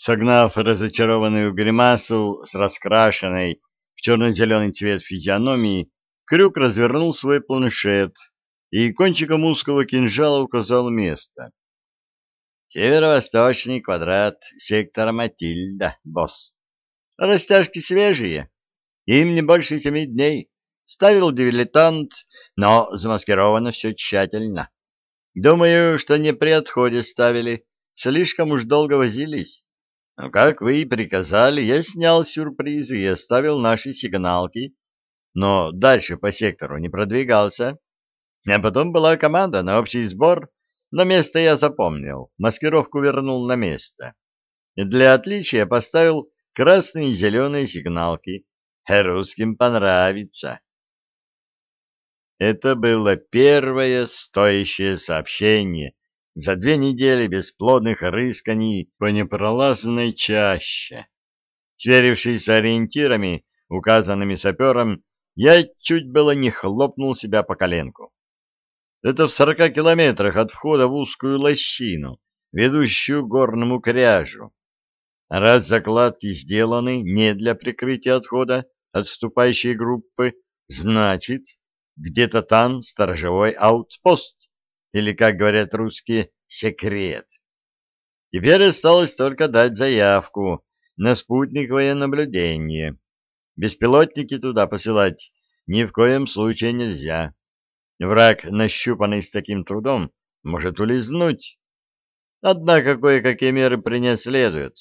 Согнав разочарованную гримасу с раскрашенной в черно-зеленый цвет физиономии, Крюк развернул свой планшет и кончиком узкого кинжала указал место. «Северо-восточный квадрат сектора Матильда, босс. Растяжки свежие, им не больше семи дней. Ставил дилетант, но замаскировано все тщательно. Думаю, что не при отходе ставили, слишком уж долго возились. Как вы и приказали, я снял сюрпризы и оставил наши сигналки, но дальше по сектору не продвигался. А потом была команда на общий сбор, но место я запомнил, маскировку вернул на место. Для отличия поставил красные и зеленые сигналки. Русским понравится. Это было первое стоящее сообщение за две недели бесплодных рысканий по непролазной чаще. Сверившись с ориентирами, указанными сапером, я чуть было не хлопнул себя по коленку. Это в сорока километрах от входа в узкую лощину, ведущую к горному кряжу. Раз закладки сделаны не для прикрытия отхода отступающей группы, значит, где-то там сторожевой аутпост, или, как говорят русские, секрет. Теперь осталось только дать заявку на спутниковое наблюдение. Беспилотники туда посылать ни в коем случае нельзя. Враг, нащупанный с таким трудом, может улизнуть. Однако кое-какие меры принять следует.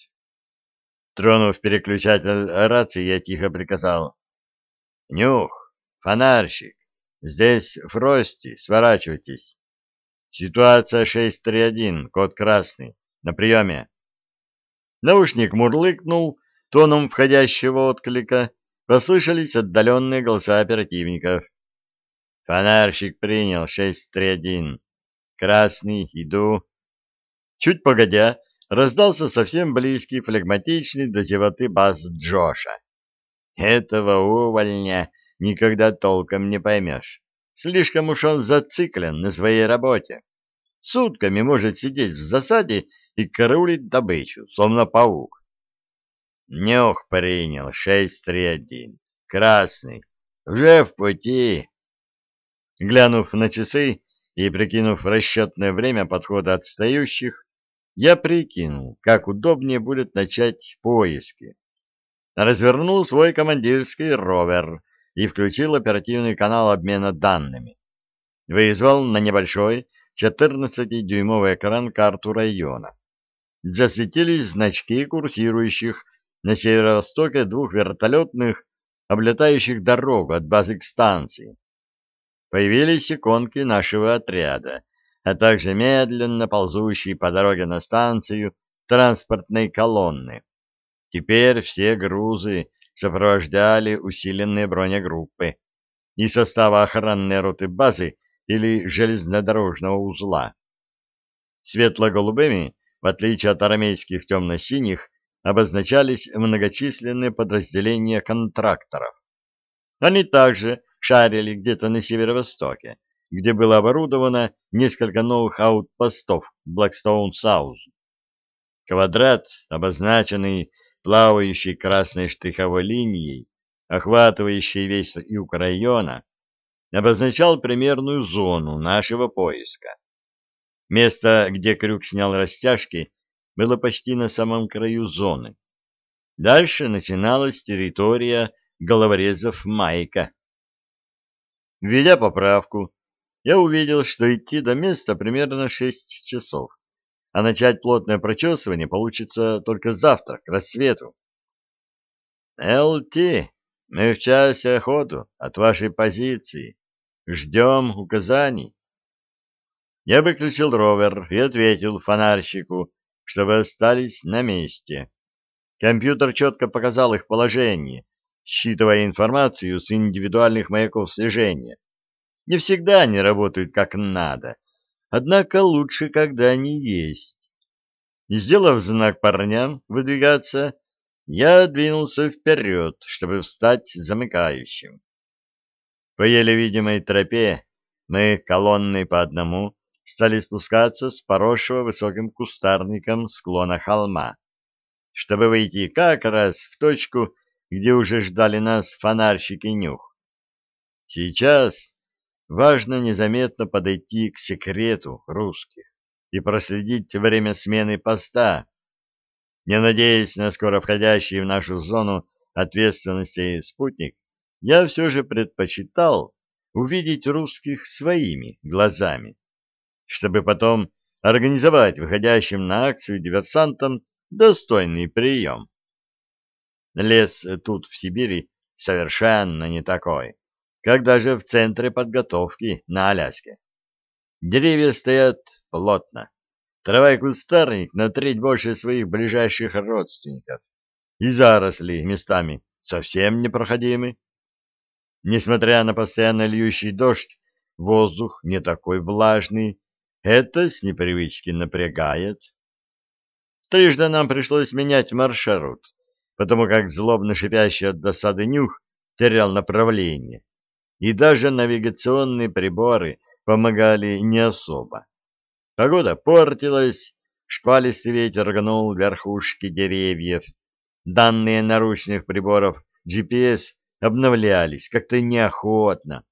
Тронув переключатель рации, я тихо приказал. «Нюх, фонарщик, Здесь Фрости, сворачивайтесь. Ситуация 631, код красный. На приеме. Наушник мурлыкнул, тоном входящего отклика послышались отдаленные голоса оперативников. Фонарщик принял 631. Красный, иду. Чуть погодя, раздался совсем близкий флегматичный до зевоты бас Джоша. Этого увольня никогда толком не поймешь. Слишком уж он зациклен на своей работе. Сутками может сидеть в засаде и караулить добычу, словно паук. Нюх принял, 631. Красный. Уже в пути. Глянув на часы и прикинув расчетное время подхода отстающих, я прикинул, как удобнее будет начать поиски. Развернул свой командирский ровер и включил оперативный канал обмена данными. Вызвал на небольшой 14-дюймовый экран карту района. Засветились значки курсирующих на северо-востоке двух вертолетных, облетающих дорогу от базы к станции. Появились иконки нашего отряда, а также медленно ползущие по дороге на станцию транспортной колонны. Теперь все грузы сопровождали усиленные бронегруппы из состава охранной роты базы или железнодорожного узла. Светло-голубыми, в отличие от армейских темно-синих, обозначались многочисленные подразделения контракторов. Они также шарили где-то на северо-востоке, где было оборудовано несколько новых аутпостов Блэкстоун-Сауз. Квадрат, обозначенный плавающей красной штриховой линией, охватывающей весь юг района, обозначал примерную зону нашего поиска. Место, где крюк снял растяжки, было почти на самом краю зоны. Дальше начиналась территория головорезов Майка. Введя поправку, я увидел, что идти до места примерно шесть часов а начать плотное прочесывание получится только завтра, к рассвету. ЛТ, мы в часе охоту от вашей позиции. Ждем указаний. Я выключил ровер и ответил фонарщику, чтобы остались на месте. Компьютер четко показал их положение, считывая информацию с индивидуальных маяков слежения. Не всегда они работают как надо, Однако лучше, когда они есть. Сделав знак парням выдвигаться, я двинулся вперед, чтобы встать замыкающим. По еле видимой тропе мы колонной по одному стали спускаться с поросшего высоким кустарником склона холма. чтобы выйти как раз в точку, где уже ждали нас фонарщик и нюх. Сейчас важно незаметно подойти к секрету русских и проследить время смены поста, не надеясь на скоро входящий в нашу зону ответственности спутник, я все же предпочитал увидеть русских своими глазами, чтобы потом организовать выходящим на акцию диверсантам достойный прием. Лес тут, в Сибири, совершенно не такой, как даже в центре подготовки на Аляске. Деревья стоят плотно, трава и кустарник на треть больше своих ближайших родственников, и заросли местами совсем непроходимы. Несмотря на постоянно льющий дождь, воздух не такой влажный, это с непривычки напрягает. Трижды нам пришлось менять маршрут, потому как злобно шипящий от досады нюх терял направление, и даже навигационные приборы помогали не особо. Погода портилась, шквалистый ветер гнул верхушки деревьев, данные наручных приборов GPS обновлялись как-то неохотно.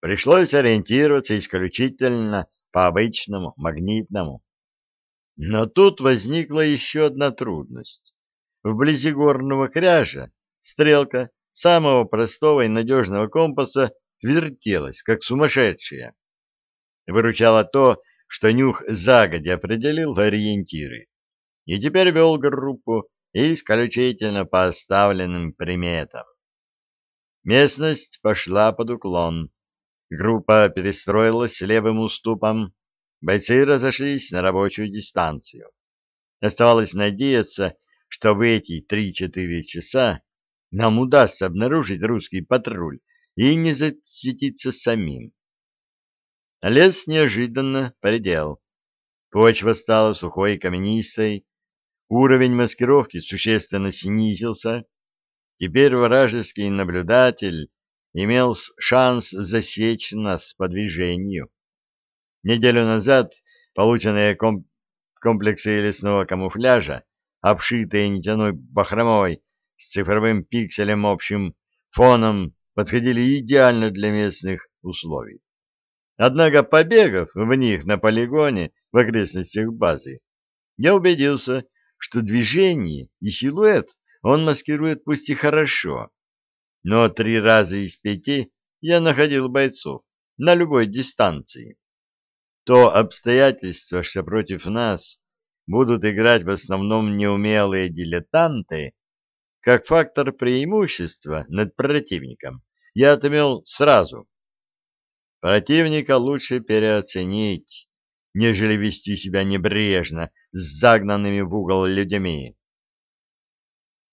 Пришлось ориентироваться исключительно по обычному магнитному. Но тут возникла еще одна трудность. Вблизи горного кряжа стрелка самого простого и надежного компаса вертелась, как сумасшедшая. Выручало то, что Нюх загодя определил ориентиры, и теперь вел группу исключительно по оставленным приметам. Местность пошла под уклон. Группа перестроилась левым уступом, бойцы разошлись на рабочую дистанцию. Оставалось надеяться, что в эти три-четыре часа нам удастся обнаружить русский патруль и не засветиться самим. Лес неожиданно поредел. Почва стала сухой и каменистой, уровень маскировки существенно снизился. Теперь вражеский наблюдатель имел шанс засечь нас по движению. Неделю назад полученные комп комплексы лесного камуфляжа, обшитые нитяной бахромой с цифровым пикселем общим фоном, подходили идеально для местных условий. Однако побегав в них на полигоне в окрестностях базы, я убедился, что движение и силуэт он маскирует пусть и хорошо, но три раза из пяти я находил бойцов на любой дистанции то обстоятельство, что против нас будут играть в основном неумелые дилетанты, как фактор преимущества над противником, я отмел сразу. Противника лучше переоценить, нежели вести себя небрежно с загнанными в угол людьми.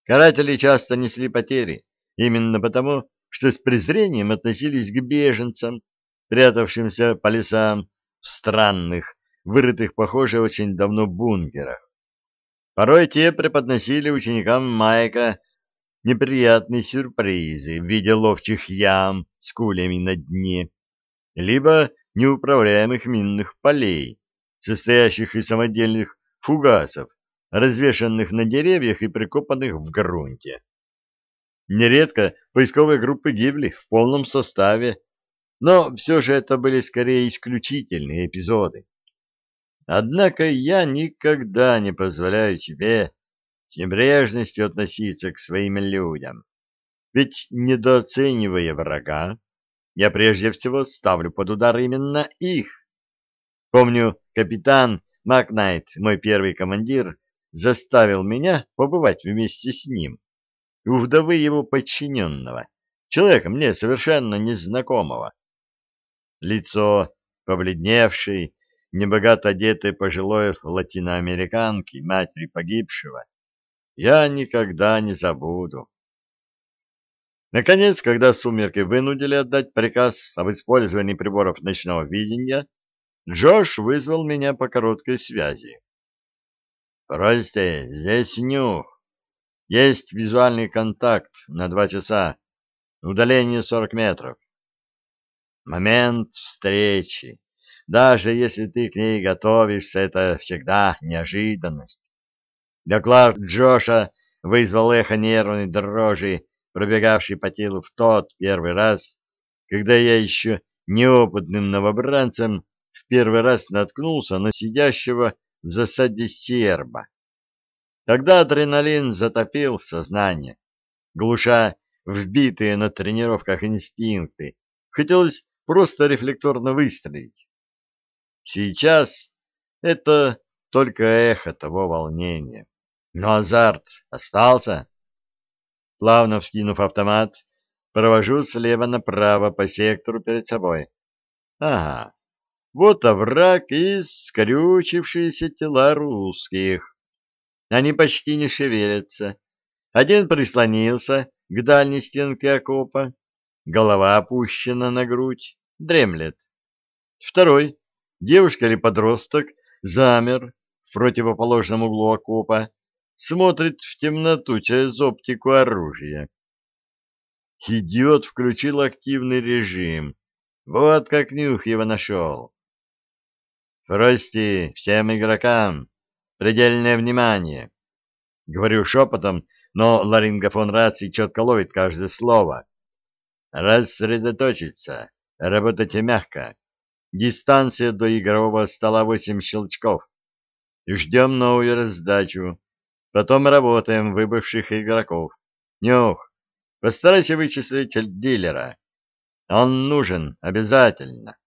Каратели часто несли потери, именно потому, что с презрением относились к беженцам, прятавшимся по лесам, в странных, вырытых, похоже, очень давно бункерах. Порой те преподносили ученикам Майка неприятные сюрпризы в виде ловчих ям с кулями на дне, либо неуправляемых минных полей, состоящих из самодельных фугасов, развешанных на деревьях и прикопанных в грунте. Нередко поисковые группы гибли в полном составе, но все же это были скорее исключительные эпизоды. Однако я никогда не позволяю себе с небрежностью относиться к своим людям. Ведь, недооценивая врага, я прежде всего ставлю под удар именно их. Помню, капитан Макнайт, мой первый командир, заставил меня побывать вместе с ним у вдовы его подчиненного, человека мне совершенно незнакомого. Лицо побледневшей, небогато одетой пожилой латиноамериканки, матери погибшего, я никогда не забуду. Наконец, когда сумерки вынудили отдать приказ об использовании приборов ночного видения, Джош вызвал меня по короткой связи. «Прости, здесь нюх. Есть визуальный контакт на два часа. Удаление сорок метров. Момент встречи. Даже если ты к ней готовишься, это всегда неожиданность. Доклад Джоша вызвал эхо нервной дрожи, пробегавшей по телу в тот первый раз, когда я еще неопытным новобранцем в первый раз наткнулся на сидящего в засаде серба. Тогда адреналин затопил сознание, глуша вбитые на тренировках инстинкты. Хотелось просто рефлекторно выстрелить. Сейчас это только эхо того волнения. Но азарт остался. Плавно вскинув автомат, провожу слева направо по сектору перед собой. Ага, вот овраг и скрючившиеся тела русских. Они почти не шевелятся. Один прислонился к дальней стенке окопа, голова опущена на грудь, дремлет. Второй, девушка или подросток, замер в противоположном углу окопа, смотрит в темноту через оптику оружия. Идиот включил активный режим. Вот как нюх его нашел. Фрости, всем игрокам, предельное внимание. Говорю шепотом, но ларингофон рации четко ловит каждое слово. Рассредоточиться, работайте мягко. Дистанция до игрового стола 8 щелчков. Ждем новую раздачу. Потом работаем выбывших игроков. Нюх, постарайся вычислить дилера. Он нужен обязательно.